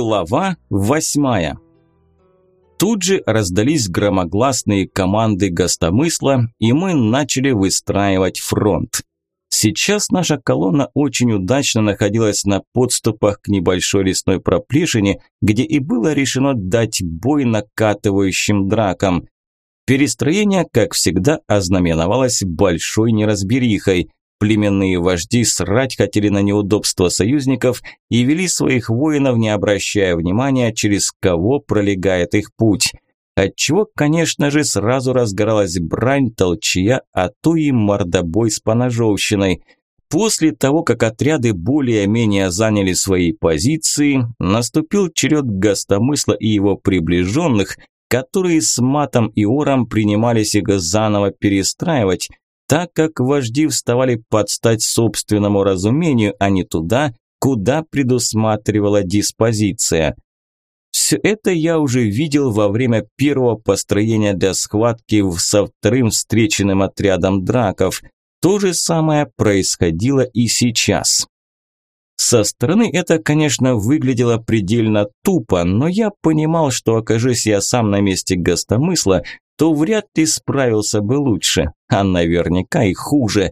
Глава восьмая. Тут же раздались громогласные команды гостомысла, и мы начали выстраивать фронт. Сейчас наша колонна очень удачно находилась на подступах к небольшой лесной проплешине, где и было решено дать бой накатывающим дракам. Перестроение, как всегда, ознаменовалось большой неразберихой. Племенные вожди срать хотели на неудобства союзников и вели своих воинов, не обращая внимания, через кого пролегает их путь. Отчего, конечно же, сразу разгоралась брань, толчья, а то и мордобой с поножовщиной. После того, как отряды более-менее заняли свои позиции, наступил черед гостомысла и его приближенных, которые с матом и ором принимались их заново перестраивать, так как вожди вставали под стать собственному разумению, а не туда, куда предусматривала диспозиция. Все это я уже видел во время первого построения для схватки со вторым встреченным отрядом драков. То же самое происходило и сейчас. Со стороны это, конечно, выглядело предельно тупо, но я понимал, что окажись я сам на месте гостомысла, то вряд ли справился бы лучше, а наверняка и хуже.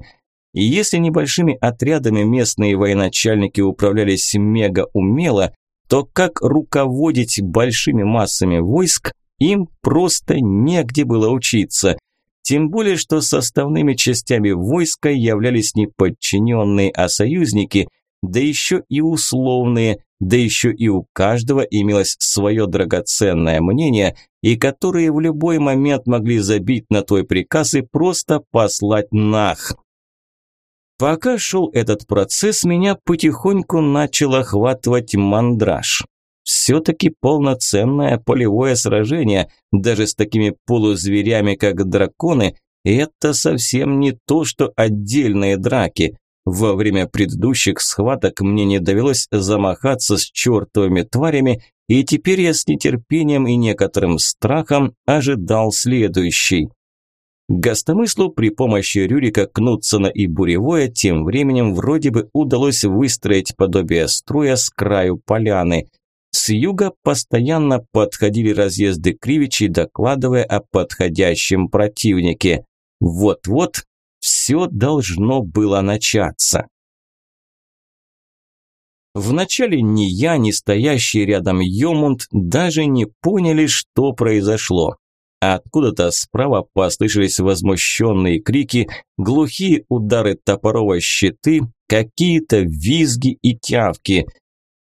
И если небольшими отрядами местные военачальники управлялись мега умело, то как руководить большими массами войск им просто негде было учиться. Тем более, что составными частями войска являлись не подчиненные, а союзники, да еще и условные, да еще и у каждого имелось свое драгоценное мнение, и которые в любой момент могли забить на твой приказ и просто послать нах. Пока шел этот процесс, меня потихоньку начал охватывать мандраж. Все-таки полноценное полевое сражение, даже с такими полузверями, как драконы, это совсем не то, что отдельные драки. Во время предыдущих схваток мне не довелось замахаться с чертовыми тварями, и теперь я с нетерпением и некоторым страхом ожидал следующий. Гостомыслу при помощи Рюрика, Кнутсона и Буревое тем временем вроде бы удалось выстроить подобие строя с краю поляны. С юга постоянно подходили разъезды Кривичей, докладывая о подходящем противнике. Вот-вот все должно было начаться. Вначале ни я, ни стоящий рядом Йомунд даже не поняли, что произошло. Откуда-то справа послышались возмущенные крики, глухие удары топорова щиты, какие-то визги и тявки.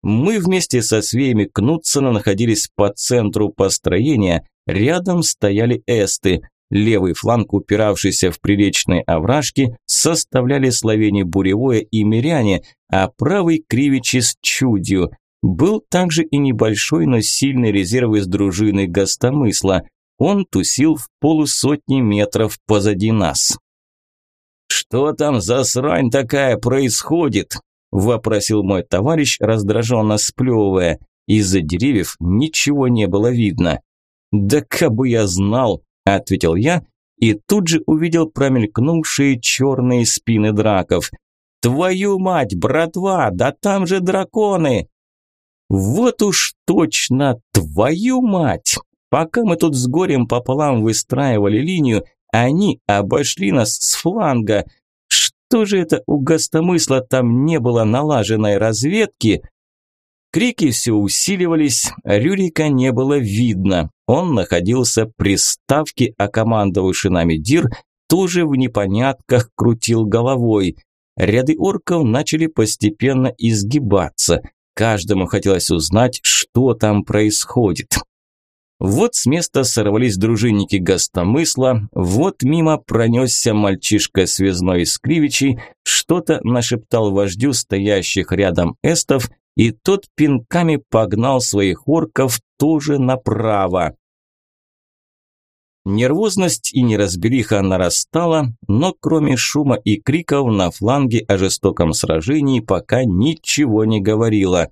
Мы вместе со свеями Кнутсона находились по центру построения, рядом стояли эсты. Левый фланг, упиравшийся в приличные овражки, составляли словени Буревое и Миряне, а правый Кривичи с Чудью. Был также и небольшой, но сильный резерв из дружины Гостомысла. Он тусил в полусотни метров позади нас. «Что там за срань такая происходит?» – вопросил мой товарищ, раздраженно сплевывая. Из-за деревьев ничего не было видно. «Да как бы я знал!» – ответил я и тут же увидел промелькнувшие черные спины драков. «Твою мать, братва, да там же драконы!» «Вот уж точно, твою мать!» Пока мы тут с горем пополам выстраивали линию, они обошли нас с фланга. Что же это у гостомысла там не было налаженной разведки? Крики все усиливались, Рюрика не было видно. Он находился при ставке, а командовавший нами Дир тоже в непонятках крутил головой. Ряды орков начали постепенно изгибаться. Каждому хотелось узнать, что там происходит. Вот с места сорвались дружинники гостомысла, вот мимо пронесся мальчишка связной из Кривичей, что-то нашептал вождю стоящих рядом эстов, и тот пинками погнал своих орков тоже направо. Нервозность и неразбериха нарастала, но кроме шума и криков на фланге о жестоком сражении пока ничего не говорило.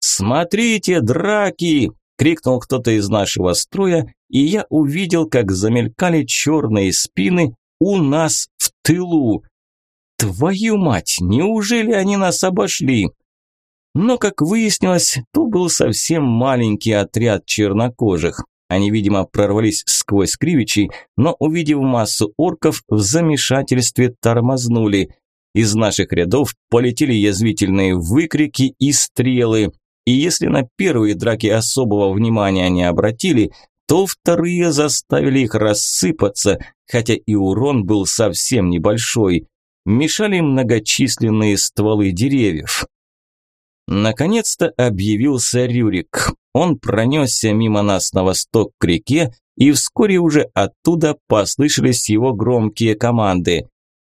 «Смотрите, драки!» крикнул кто-то из нашего строя, и я увидел, как замелькали черные спины у нас в тылу. Твою мать, неужели они нас обошли? Но, как выяснилось, то был совсем маленький отряд чернокожих. Они, видимо, прорвались сквозь кривичей, но, увидев массу орков, в замешательстве тормознули. Из наших рядов полетели язвительные выкрики и стрелы. И если на первые драки особого внимания не обратили, то вторые заставили их рассыпаться, хотя и урон был совсем небольшой. Мешали многочисленные стволы деревьев. Наконец-то объявился Рюрик. Он пронесся мимо нас на восток к реке, и вскоре уже оттуда послышались его громкие команды.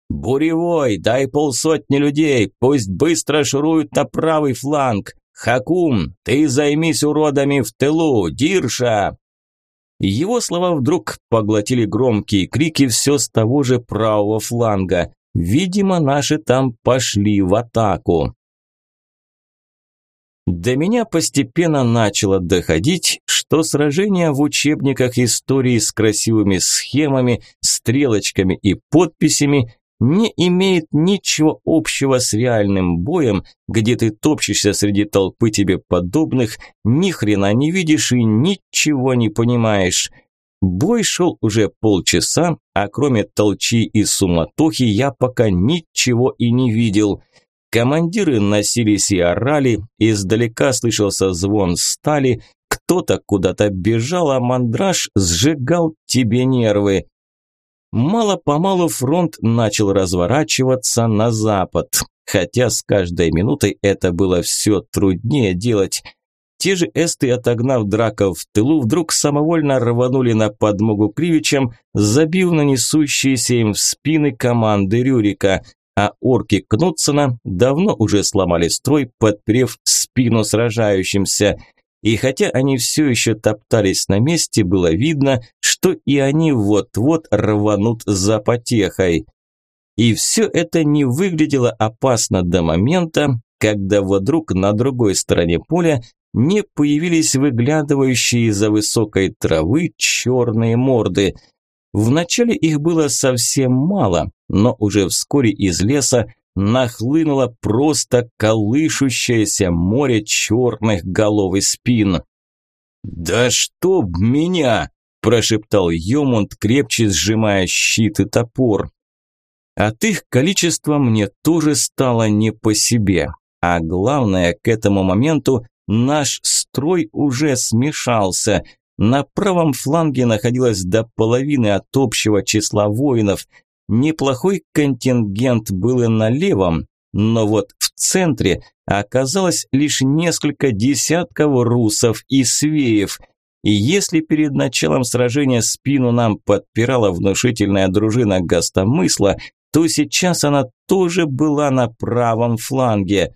«Буревой, дай полсотни людей, пусть быстро шуруют на правый фланг! Хакум, ты займись уродами в тылу, Дирша!» Его слова вдруг поглотили громкие крики все с того же правого фланга. Видимо, наши там пошли в атаку. До меня постепенно начало доходить, что сражения в учебниках истории с красивыми схемами, стрелочками и подписями не имеет ничего общего с реальным боем, где ты топчешься среди толпы тебе подобных, ни хрена не видишь и ничего не понимаешь. Бой шел уже полчаса, а кроме толчи и суматохи я пока ничего и не видел – Командиры носились и орали, издалека слышался звон стали, кто-то куда-то бежал, а мандраж сжигал тебе нервы. Мало-помалу фронт начал разворачиваться на запад, хотя с каждой минутой это было все труднее делать. Те же эсты, отогнав драков в тылу, вдруг самовольно рванули на подмогу Кривичам, забив на несущиеся им в спины команды Рюрика а орки Кнутсона давно уже сломали строй, подперев спину сражающимся. И хотя они все еще топтались на месте, было видно, что и они вот-вот рванут за потехой. И все это не выглядело опасно до момента, когда вдруг на другой стороне поля не появились выглядывающие из-за высокой травы черные морды – Вначале их было совсем мало, но уже вскоре из леса нахлынуло просто колышущееся море черных голов и спин. «Да чтоб меня!» – прошептал Йомунд, крепче сжимая щит и топор. От их количества мне тоже стало не по себе. А главное, к этому моменту наш строй уже смешался – на правом фланге находилось до половины от общего числа воинов. Неплохой контингент был и на левом, но вот в центре оказалось лишь несколько десятков русов и свеев. И если перед началом сражения спину нам подпирала внушительная дружина гостомысла, то сейчас она тоже была на правом фланге.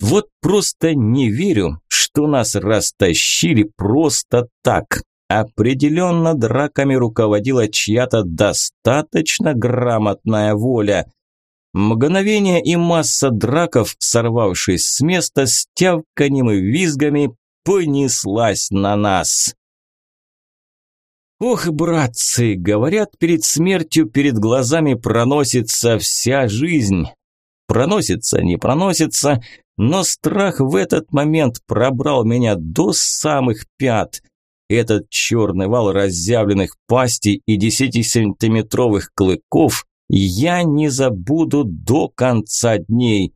Вот просто не верю, что нас растащили просто так. Определенно драками руководила чья-то достаточно грамотная воля. Мгновение и масса драков, сорвавшись с места, с тявканьем и визгами, понеслась на нас. Ох, братцы, говорят, перед смертью перед глазами проносится вся жизнь. Проносится, не проносится, но страх в этот момент пробрал меня до самых пят. Этот черный вал разъявленных пастей и десятисантиметровых клыков я не забуду до конца дней.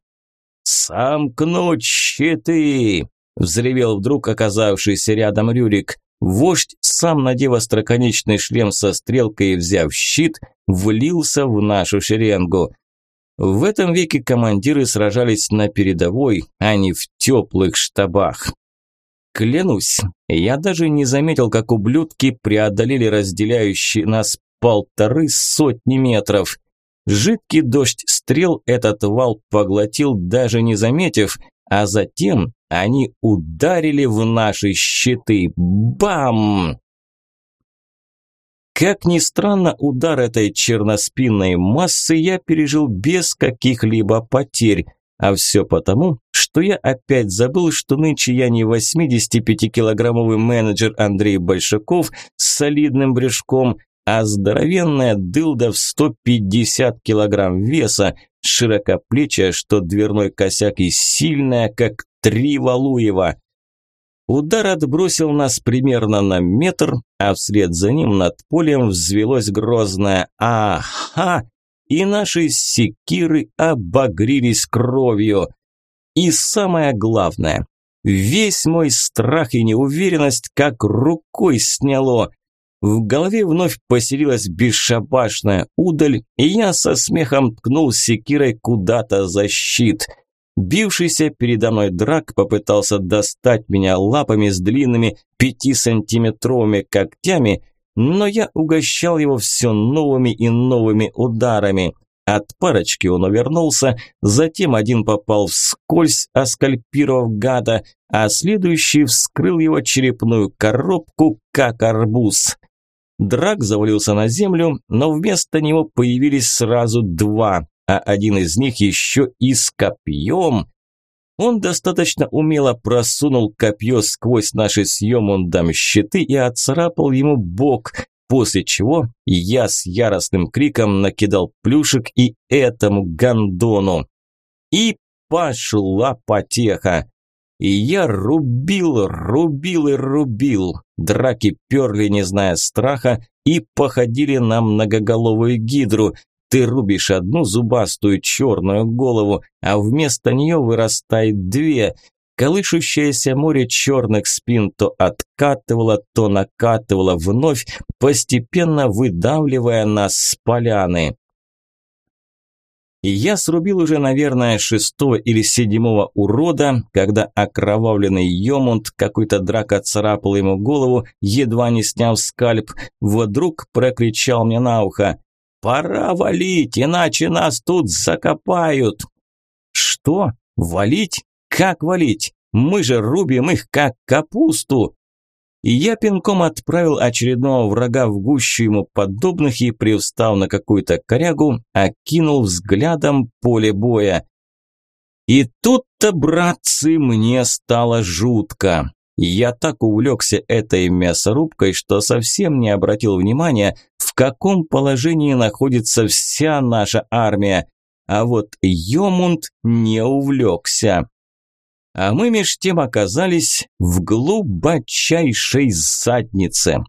«Сомкнуть щиты!» – взревел вдруг оказавшийся рядом Рюрик. Вождь, сам надев остроконечный шлем со стрелкой и взяв щит, влился в нашу шеренгу. В этом веке командиры сражались на передовой, а не в теплых штабах. Клянусь, я даже не заметил, как ублюдки преодолели разделяющие нас полторы сотни метров. Жидкий дождь стрел этот вал поглотил, даже не заметив, а затем они ударили в наши щиты. Бам! Как ни странно, удар этой черноспинной массы я пережил без каких-либо потерь. А все потому, что я опять забыл, что нынче я не 85-килограммовый менеджер Андрей Большаков с солидным брюшком, а здоровенная дылда в 150 килограмм веса, широкоплечая, что дверной косяк и сильная, как три Валуева. Удар отбросил нас примерно на метр, а вслед за ним над полем взвелось грозное «Ага!» и наши секиры обогрились кровью. И самое главное, весь мой страх и неуверенность как рукой сняло. В голове вновь поселилась бесшабашная удаль, и я со смехом ткнул секирой куда-то за щит – Бившийся передо мной драк попытался достать меня лапами с длинными пятисантиметровыми когтями, но я угощал его все новыми и новыми ударами. От парочки он увернулся, затем один попал вскользь, оскальпировав гада, а следующий вскрыл его черепную коробку, как арбуз. Драк завалился на землю, но вместо него появились сразу два а один из них еще и с копьем. Он достаточно умело просунул копье сквозь наши с Йомундом щиты и отцарапал ему бок, после чего я с яростным криком накидал плюшек и этому гандону. И пошла потеха. И я рубил, рубил и рубил. Драки перли, не зная страха, и походили на многоголовую гидру, ты рубишь одну зубастую черную голову, а вместо нее вырастает две. Колышущееся море черных спин то откатывало, то накатывало вновь, постепенно выдавливая нас с поляны. И я срубил уже, наверное, шестого или седьмого урода, когда окровавленный Йомунд, какой-то драк отцарапал ему голову, едва не сняв скальп, вдруг прокричал мне на ухо «Пора валить, иначе нас тут закопают!» «Что? Валить? Как валить? Мы же рубим их, как капусту!» И я пинком отправил очередного врага в гущу ему подобных и, привстав на какую-то корягу, окинул взглядом поле боя. И тут-то, братцы, мне стало жутко. Я так увлекся этой мясорубкой, что совсем не обратил внимания, в каком положении находится вся наша армия. А вот Йомунд не увлекся. А мы меж тем оказались в глубочайшей заднице.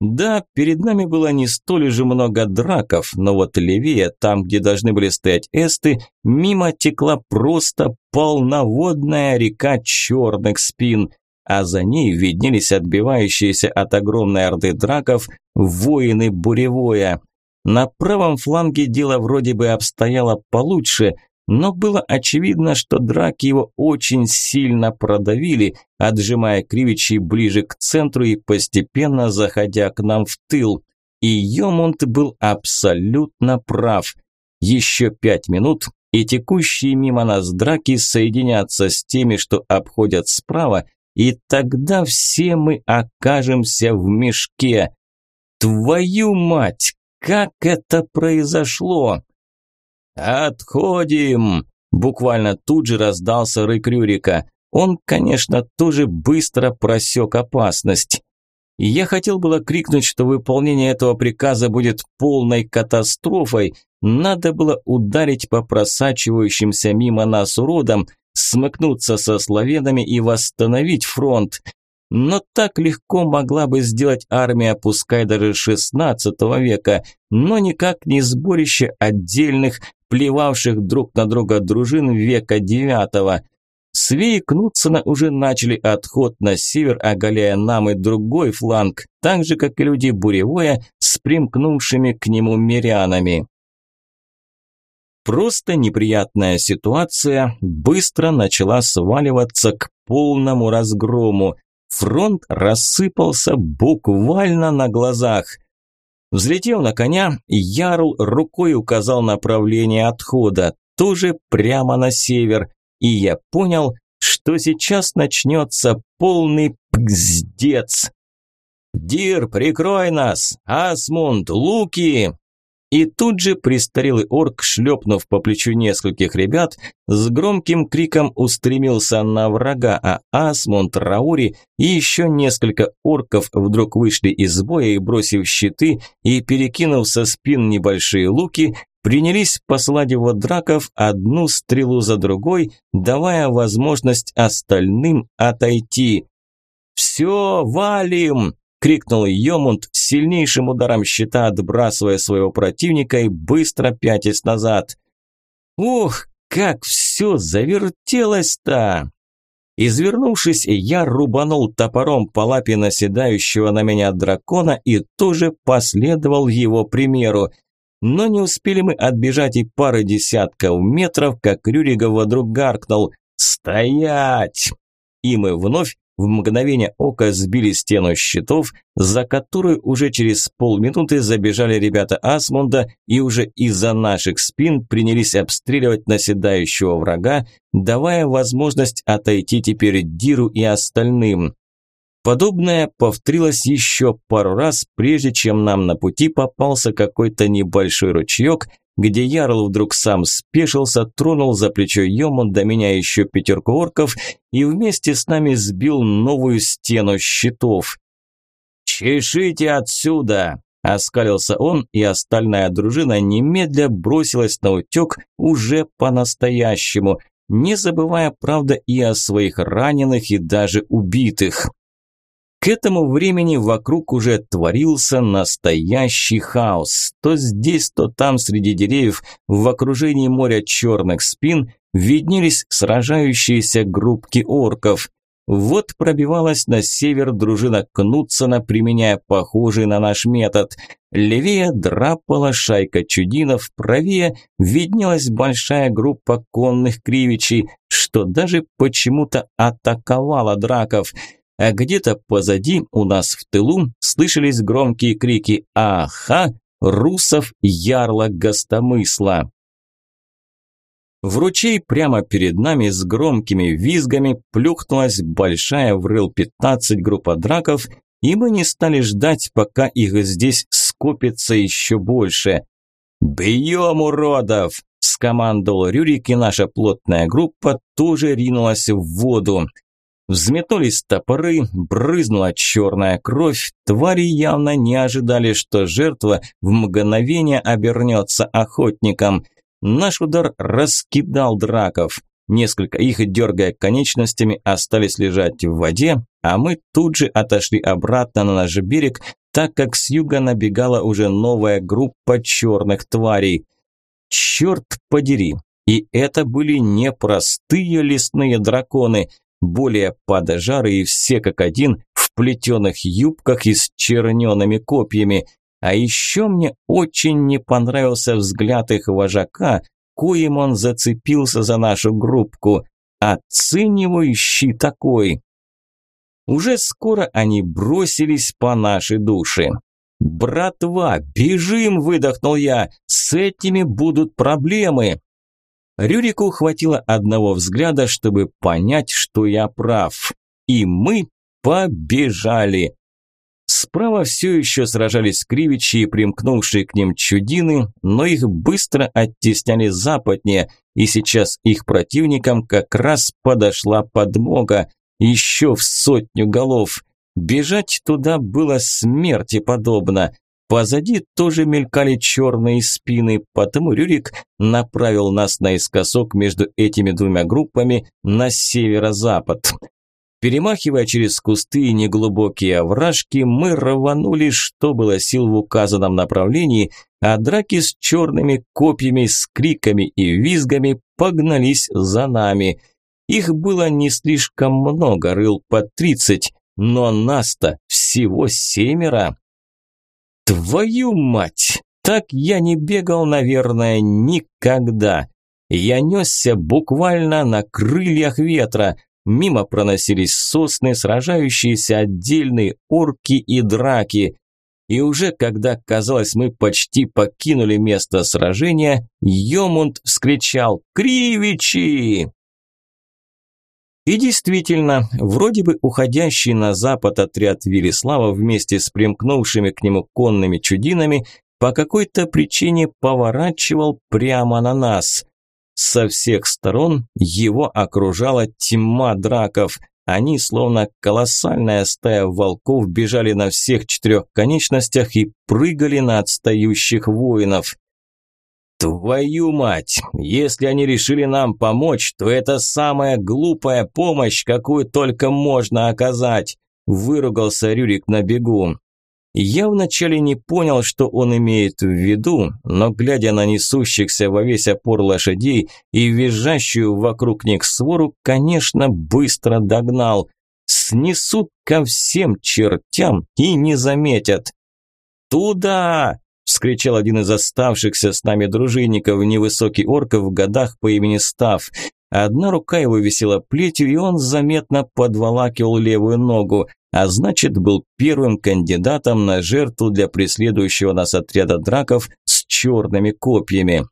Да, перед нами было не столь же много драков, но вот левее, там, где должны были стоять эсты, мимо текла просто полноводная река черных спин – а за ней виднелись отбивающиеся от огромной орды драков воины буревоя. На правом фланге дело вроде бы обстояло получше, но было очевидно, что драки его очень сильно продавили, отжимая кривичи ближе к центру и постепенно заходя к нам в тыл. И Йомунд был абсолютно прав. Еще пять минут, и текущие мимо нас драки соединятся с теми, что обходят справа, и тогда все мы окажемся в мешке. Твою мать, как это произошло? Отходим! Буквально тут же раздался рык Рюрика. Он, конечно, тоже быстро просек опасность. Я хотел было крикнуть, что выполнение этого приказа будет полной катастрофой, надо было ударить по просачивающимся мимо нас уродам, смыкнуться со славянами и восстановить фронт. Но так легко могла бы сделать армия, пускай даже XVI века, но никак не сборище отдельных, плевавших друг на друга дружин века IX. Свеи Кнутсона уже начали отход на север, оголяя нам и другой фланг, так же, как и люди Буревое с примкнувшими к нему мирянами. Просто неприятная ситуация быстро начала сваливаться к полному разгрому. Фронт рассыпался буквально на глазах. Взлетев на коня, Ярл рукой указал направление отхода, тоже прямо на север, и я понял, что сейчас начнется полный пздец. «Дир, прикрой нас! Асмунд, луки!» И тут же престарелый орк, шлепнув по плечу нескольких ребят, с громким криком устремился на врага, а Асмунд, Раури и еще несколько орков вдруг вышли из боя и, бросив щиты и перекинув со спин небольшие луки, принялись посылать в драков одну стрелу за другой, давая возможность остальным отойти. «Все, валим!» – крикнул Йомунд, сильнейшим ударом щита отбрасывая своего противника и быстро пятясь назад. «Ух, как все завертелось-то!» Извернувшись, я рубанул топором по лапе наседающего на меня дракона и тоже последовал его примеру. Но не успели мы отбежать и пары десятков метров, как Рюригов вдруг гаркнул «Стоять!» И мы вновь в мгновение ока сбили стену щитов, за которую уже через полминуты забежали ребята Асмунда и уже из-за наших спин принялись обстреливать наседающего врага, давая возможность отойти теперь Диру и остальным. Подобное повторилось еще пару раз, прежде чем нам на пути попался какой-то небольшой ручеек, где Ярл вдруг сам спешился, тронул за плечо Йому до меня еще пятерку орков и вместе с нами сбил новую стену щитов. «Чешите отсюда!» – оскалился он, и остальная дружина немедля бросилась на утек уже по-настоящему, не забывая, правда, и о своих раненых и даже убитых. К этому времени вокруг уже творился настоящий хаос. То здесь, то там среди деревьев, в окружении моря черных спин, виднелись сражающиеся группки орков. Вот пробивалась на север дружина Кнутсона, применяя похожий на наш метод. Левее драпала шайка чудинов, правее виднелась большая группа конных кривичей, что даже почему-то атаковала драков – а где-то позади, у нас в тылу, слышались громкие крики «Аха!» русов ярла гостомысла. В ручей прямо перед нами с громкими визгами плюхнулась большая в рыл-15 группа драков, и мы не стали ждать, пока их здесь скопится еще больше. «Бьем, уродов!» – скомандовал Рюрик, и наша плотная группа тоже ринулась в воду. Взметнулись топоры, брызнула черная кровь. Твари явно не ожидали, что жертва в мгновение обернется охотником. Наш удар раскидал драков. Несколько их, дергая конечностями, остались лежать в воде, а мы тут же отошли обратно на наш берег, так как с юга набегала уже новая группа черных тварей. Черт подери! И это были не простые лесные драконы – более подожары и все как один в плетеных юбках и с чернеными копьями. А еще мне очень не понравился взгляд их вожака, коим он зацепился за нашу группку. Оценивающий такой. Уже скоро они бросились по нашей душе. «Братва, бежим!» – выдохнул я. «С этими будут проблемы!» Рюрику хватило одного взгляда, чтобы понять, что я прав. И мы побежали. Справа все еще сражались кривичи и примкнувшие к ним чудины, но их быстро оттесняли западнее, и сейчас их противникам как раз подошла подмога, еще в сотню голов. Бежать туда было смерти подобно. Позади тоже мелькали черные спины, потому Рюрик направил нас наискосок между этими двумя группами на северо-запад. Перемахивая через кусты и неглубокие овражки, мы рванули, что было сил в указанном направлении, а драки с черными копьями, с криками и визгами погнались за нами. Их было не слишком много, рыл по тридцать, но нас-то всего семеро. Твою мать! Так я не бегал, наверное, никогда. Я несся буквально на крыльях ветра. Мимо проносились сосны, сражающиеся отдельные орки и драки. И уже когда, казалось, мы почти покинули место сражения, Йомунд вскричал «Кривичи!». И действительно, вроде бы уходящий на запад отряд Велислава вместе с примкнувшими к нему конными чудинами по какой-то причине поворачивал прямо на нас. Со всех сторон его окружала тьма драков. Они, словно колоссальная стая волков, бежали на всех четырех конечностях и прыгали на отстающих воинов. «Твою мать! Если они решили нам помочь, то это самая глупая помощь, какую только можно оказать!» Выругался Рюрик на бегу. Я вначале не понял, что он имеет в виду, но глядя на несущихся во весь опор лошадей и визжащую вокруг них свору, конечно, быстро догнал. Снесут ко всем чертям и не заметят. «Туда!» – вскричал один из оставшихся с нами дружинников, невысокий орк в годах по имени Став. Одна рука его висела плетью, и он заметно подволакивал левую ногу а значит был первым кандидатом на жертву для преследующего нас отряда драков с черными копьями.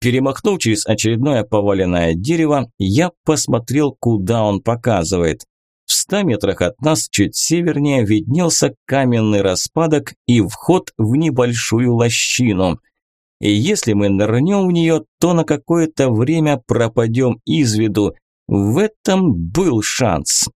Перемахнув через очередное поваленное дерево, я посмотрел, куда он показывает. В ста метрах от нас, чуть севернее, виднелся каменный распадок и вход в небольшую лощину. И если мы нырнем в нее, то на какое-то время пропадем из виду. В этом был шанс.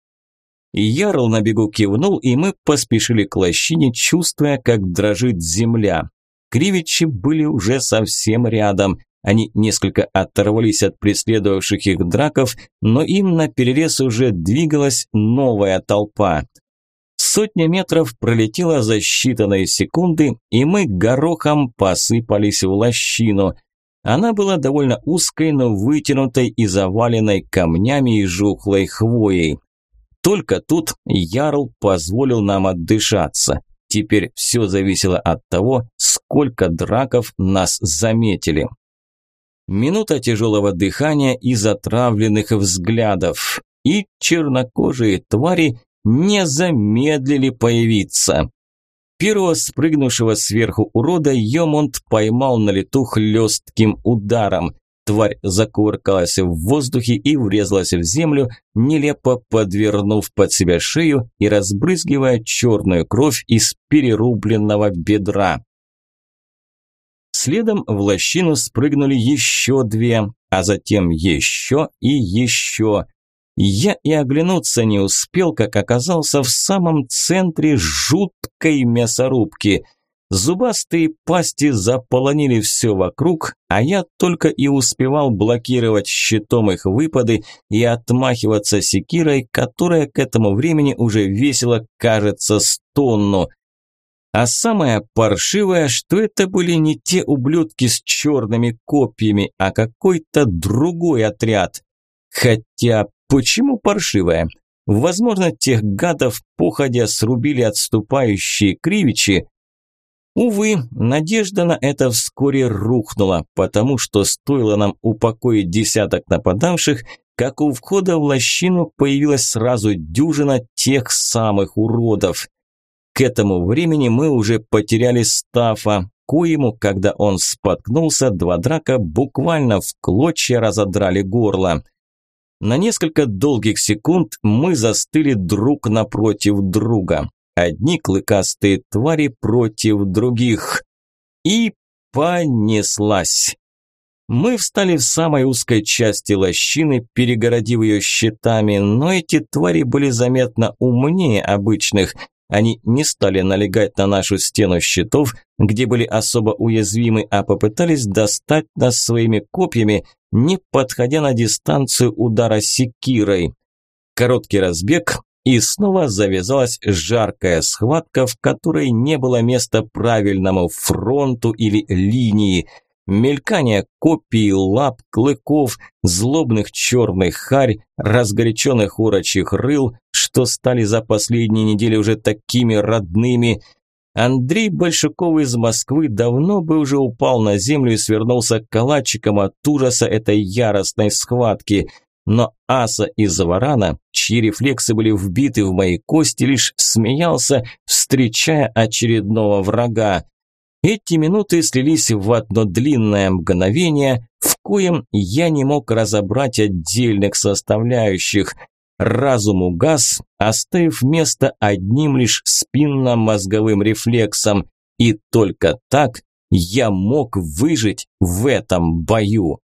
Ярл на бегу кивнул, и мы поспешили к лощине, чувствуя, как дрожит земля. Кривичи были уже совсем рядом. Они несколько оторвались от преследовавших их драков, но им на перерез уже двигалась новая толпа. Сотня метров пролетела за считанные секунды, и мы горохом посыпались в лощину. Она была довольно узкой, но вытянутой и заваленной камнями и жухлой хвоей. Только тут Ярл позволил нам отдышаться. Теперь все зависело от того, сколько драков нас заметили. Минута тяжелого дыхания и затравленных взглядов. И чернокожие твари не замедлили появиться. Первого спрыгнувшего сверху урода Йомунд поймал на лету хлестким ударом. Тварь закувыркалась в воздухе и врезалась в землю, нелепо подвернув под себя шею и разбрызгивая черную кровь из перерубленного бедра. Следом в лощину спрыгнули еще две, а затем еще и еще. Я и оглянуться не успел, как оказался в самом центре жуткой мясорубки – Зубастые пасти заполонили все вокруг, а я только и успевал блокировать щитом их выпады и отмахиваться секирой, которая к этому времени уже весила, кажется, с тонну. А самое паршивое, что это были не те ублюдки с черными копьями, а какой-то другой отряд. Хотя, почему паршивое? Возможно, тех гадов походя срубили отступающие кривичи, Увы, надежда на это вскоре рухнула, потому что стоило нам упокоить десяток нападавших, как у входа в лощину появилась сразу дюжина тех самых уродов. К этому времени мы уже потеряли Стафа, коему, когда он споткнулся, два драка буквально в клочья разодрали горло. На несколько долгих секунд мы застыли друг напротив друга. Одни клыкастые твари против других. И понеслась. Мы встали в самой узкой части лощины, перегородив ее щитами, но эти твари были заметно умнее обычных. Они не стали налегать на нашу стену щитов, где были особо уязвимы, а попытались достать нас своими копьями, не подходя на дистанцию удара секирой. Короткий разбег, и снова завязалась жаркая схватка, в которой не было места правильному фронту или линии. Мелькание копий, лап, клыков, злобных черных харь, разгоряченных урочих рыл, что стали за последние недели уже такими родными. Андрей Большаков из Москвы давно бы уже упал на землю и свернулся калачиком от ужаса этой яростной схватки – но аса из варана, чьи рефлексы были вбиты в мои кости, лишь смеялся, встречая очередного врага. Эти минуты слились в одно длинное мгновение, в коем я не мог разобрать отдельных составляющих. Разум угас, оставив место одним лишь спинно-мозговым рефлексом, и только так Я мог выжить в этом бою.